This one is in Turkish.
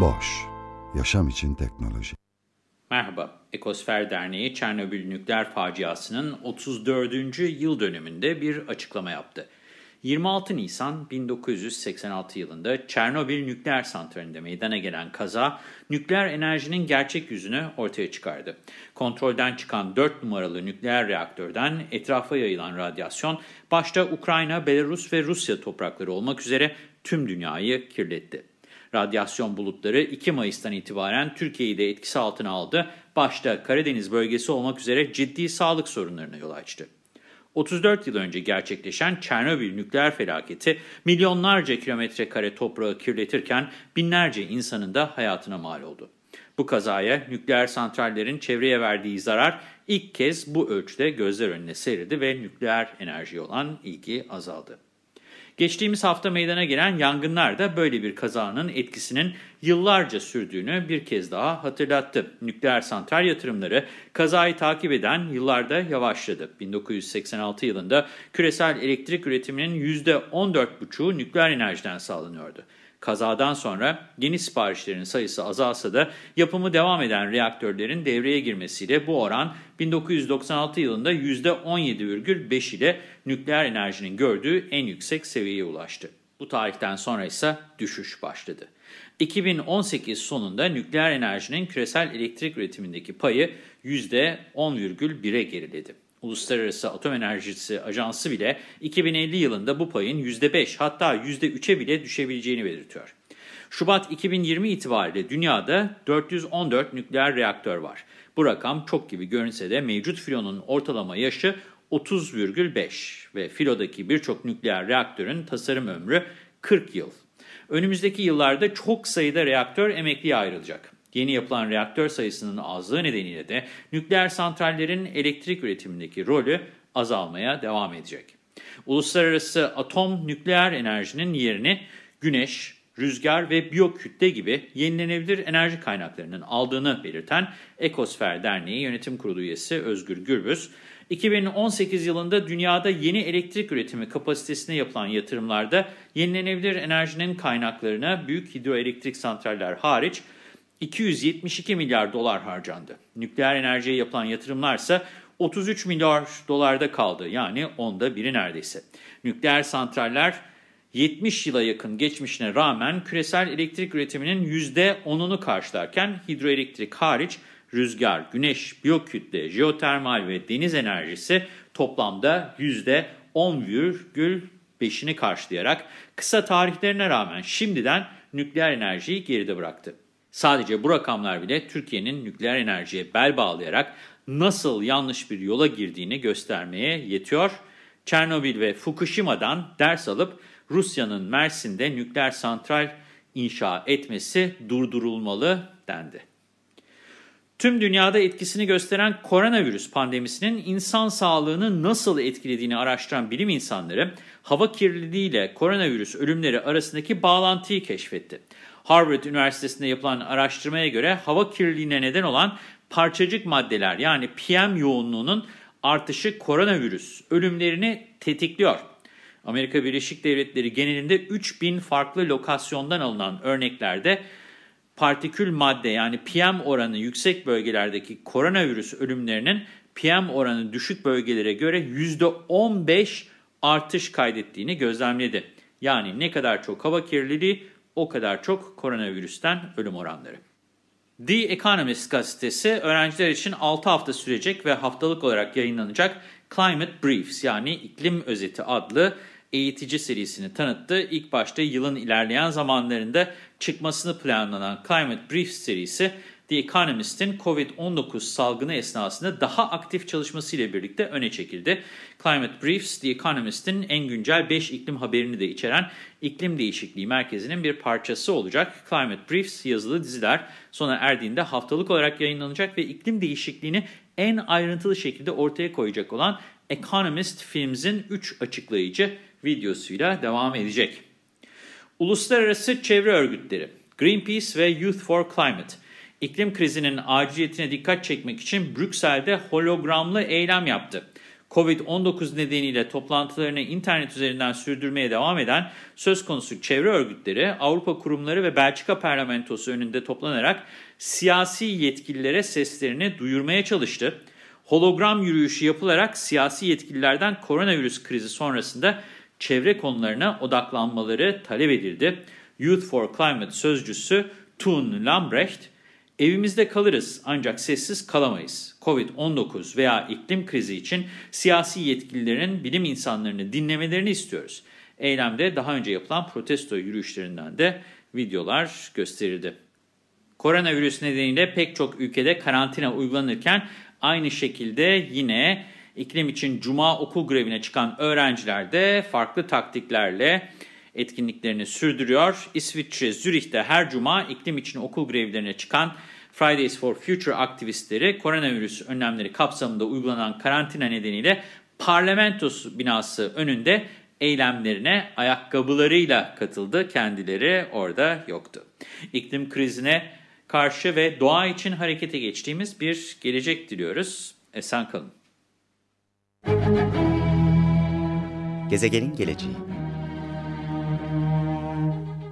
Boş, yaşam için teknoloji. Merhaba, Ekosfer Derneği Çernobil nükleer faciasının 34. yıl dönümünde bir açıklama yaptı. 26 Nisan 1986 yılında Çernobil nükleer santralinde meydana gelen kaza, nükleer enerjinin gerçek yüzünü ortaya çıkardı. Kontrolden çıkan 4 numaralı nükleer reaktörden etrafa yayılan radyasyon, başta Ukrayna, Belarus ve Rusya toprakları olmak üzere tüm dünyayı kirletti. Radyasyon bulutları 2 Mayıs'tan itibaren Türkiye'yi de etkisi altına aldı. Başta Karadeniz bölgesi olmak üzere ciddi sağlık sorunlarına yol açtı. 34 yıl önce gerçekleşen Çernobil nükleer felaketi milyonlarca kilometre kare toprağı kirletirken binlerce insanın da hayatına mal oldu. Bu kazaya nükleer santrallerin çevreye verdiği zarar ilk kez bu ölçüde gözler önüne serildi ve nükleer enerjiye olan ilgi azaldı. Geçtiğimiz hafta meydana gelen yangınlar da böyle bir kazanın etkisinin yıllarca sürdüğünü bir kez daha hatırlattı. Nükleer santral yatırımları kazayı takip eden yıllarda yavaşladı. 1986 yılında küresel elektrik üretiminin %14,5'u nükleer enerjiden sağlanıyordu. Kazadan sonra yeni siparişlerin sayısı azalsa da yapımı devam eden reaktörlerin devreye girmesiyle bu oran 1996 yılında %17,5 ile nükleer enerjinin gördüğü en yüksek seviyeye ulaştı. Bu tarihten sonra ise düşüş başladı. 2018 sonunda nükleer enerjinin küresel elektrik üretimindeki payı %10,1'e geriledi. Uluslararası Atom Enerjisi Ajansı bile 2050 yılında bu payın %5 hatta %3'e bile düşebileceğini belirtiyor. Şubat 2020 itibariyle dünyada 414 nükleer reaktör var. Bu rakam çok gibi görünse de mevcut filonun ortalama yaşı 30,5 ve filodaki birçok nükleer reaktörün tasarım ömrü 40 yıl. Önümüzdeki yıllarda çok sayıda reaktör emekliye ayrılacak. Yeni yapılan reaktör sayısının azlığı nedeniyle de nükleer santrallerin elektrik üretimindeki rolü azalmaya devam edecek. Uluslararası atom nükleer enerjinin yerini güneş, rüzgar ve biyokütle gibi yenilenebilir enerji kaynaklarının aldığını belirten Ekosfer Derneği Yönetim Kurulu üyesi Özgür Gürbüz, 2018 yılında dünyada yeni elektrik üretimi kapasitesine yapılan yatırımlarda yenilenebilir enerjinin kaynaklarına büyük hidroelektrik santraller hariç 272 milyar dolar harcandı. Nükleer enerjiye yapılan yatırımlar ise 33 milyar dolarda kaldı. Yani onda biri neredeyse. Nükleer santraller 70 yıla yakın geçmişine rağmen küresel elektrik üretiminin %10'unu karşılarken hidroelektrik hariç rüzgar, güneş, biyokütle, jeotermal ve deniz enerjisi toplamda %10,5'ini karşılayarak kısa tarihlerine rağmen şimdiden nükleer enerjiyi geride bıraktı. Sadece bu rakamlar bile Türkiye'nin nükleer enerjiye bel bağlayarak nasıl yanlış bir yola girdiğini göstermeye yetiyor. Çernobil ve Fukushima'dan ders alıp Rusya'nın Mersin'de nükleer santral inşa etmesi durdurulmalı dendi. Tüm dünyada etkisini gösteren koronavirüs pandemisinin insan sağlığını nasıl etkilediğini araştıran bilim insanları, hava kirliliği ile koronavirüs ölümleri arasındaki bağlantıyı keşfetti. Harvard Üniversitesi'nde yapılan araştırmaya göre hava kirliliğine neden olan parçacık maddeler yani PM yoğunluğunun artışı koronavirüs ölümlerini tetikliyor. Amerika Birleşik Devletleri genelinde 3000 farklı lokasyondan alınan örneklerde partikül madde yani PM oranı yüksek bölgelerdeki koronavirüs ölümlerinin PM oranı düşük bölgelere göre %15 artış kaydettiğini gözlemledi. Yani ne kadar çok hava kirliliği o kadar çok koronavirüsten ölüm oranları. The Economist gazetesi öğrenciler için 6 hafta sürecek ve haftalık olarak yayınlanacak Climate Briefs yani iklim özeti adlı eğitici serisini tanıttı. İlk başta yılın ilerleyen zamanlarında çıkmasını planlanan Climate Briefs serisi The Economist'in COVID-19 salgını esnasında daha aktif çalışmasıyla birlikte öne çekildi. Climate Briefs, The Economist'in en güncel 5 iklim haberini de içeren iklim değişikliği merkezinin bir parçası olacak. Climate Briefs yazılı diziler sona erdiğinde haftalık olarak yayınlanacak ve iklim değişikliğini en ayrıntılı şekilde ortaya koyacak olan Economist Films'in 3 açıklayıcı videosuyla devam edecek. Uluslararası çevre örgütleri Greenpeace ve Youth for Climate iklim krizinin aciliyetine dikkat çekmek için Brüksel'de hologramlı eylem yaptı. Covid-19 nedeniyle toplantılarını internet üzerinden sürdürmeye devam eden söz konusu çevre örgütleri, Avrupa kurumları ve Belçika parlamentosu önünde toplanarak siyasi yetkililere seslerini duyurmaya çalıştı. Hologram yürüyüşü yapılarak siyasi yetkililerden koronavirüs krizi sonrasında çevre konularına odaklanmaları talep edildi. Youth for Climate sözcüsü Thun Lambrecht, Evimizde kalırız ancak sessiz kalamayız. Covid-19 veya iklim krizi için siyasi yetkililerin bilim insanlarını dinlemelerini istiyoruz. Eylemde daha önce yapılan protesto yürüyüşlerinden de videolar gösterildi. Koronavirüs nedeniyle pek çok ülkede karantina uygulanırken aynı şekilde yine iklim için cuma okul grevine çıkan öğrenciler de farklı taktiklerle etkinliklerini sürdürüyor. İsviçre Zürih'te her cuma iklim için okul grevlerine çıkan Fridays for Future aktivistleri koronavirüs önlemleri kapsamında uygulanan karantina nedeniyle parlamentosu binası önünde eylemlerine ayakkabılarıyla katıldı. Kendileri orada yoktu. İklim krizine karşı ve doğa için harekete geçtiğimiz bir gelecek diliyoruz. Esen kalın. Gezegenin geleceği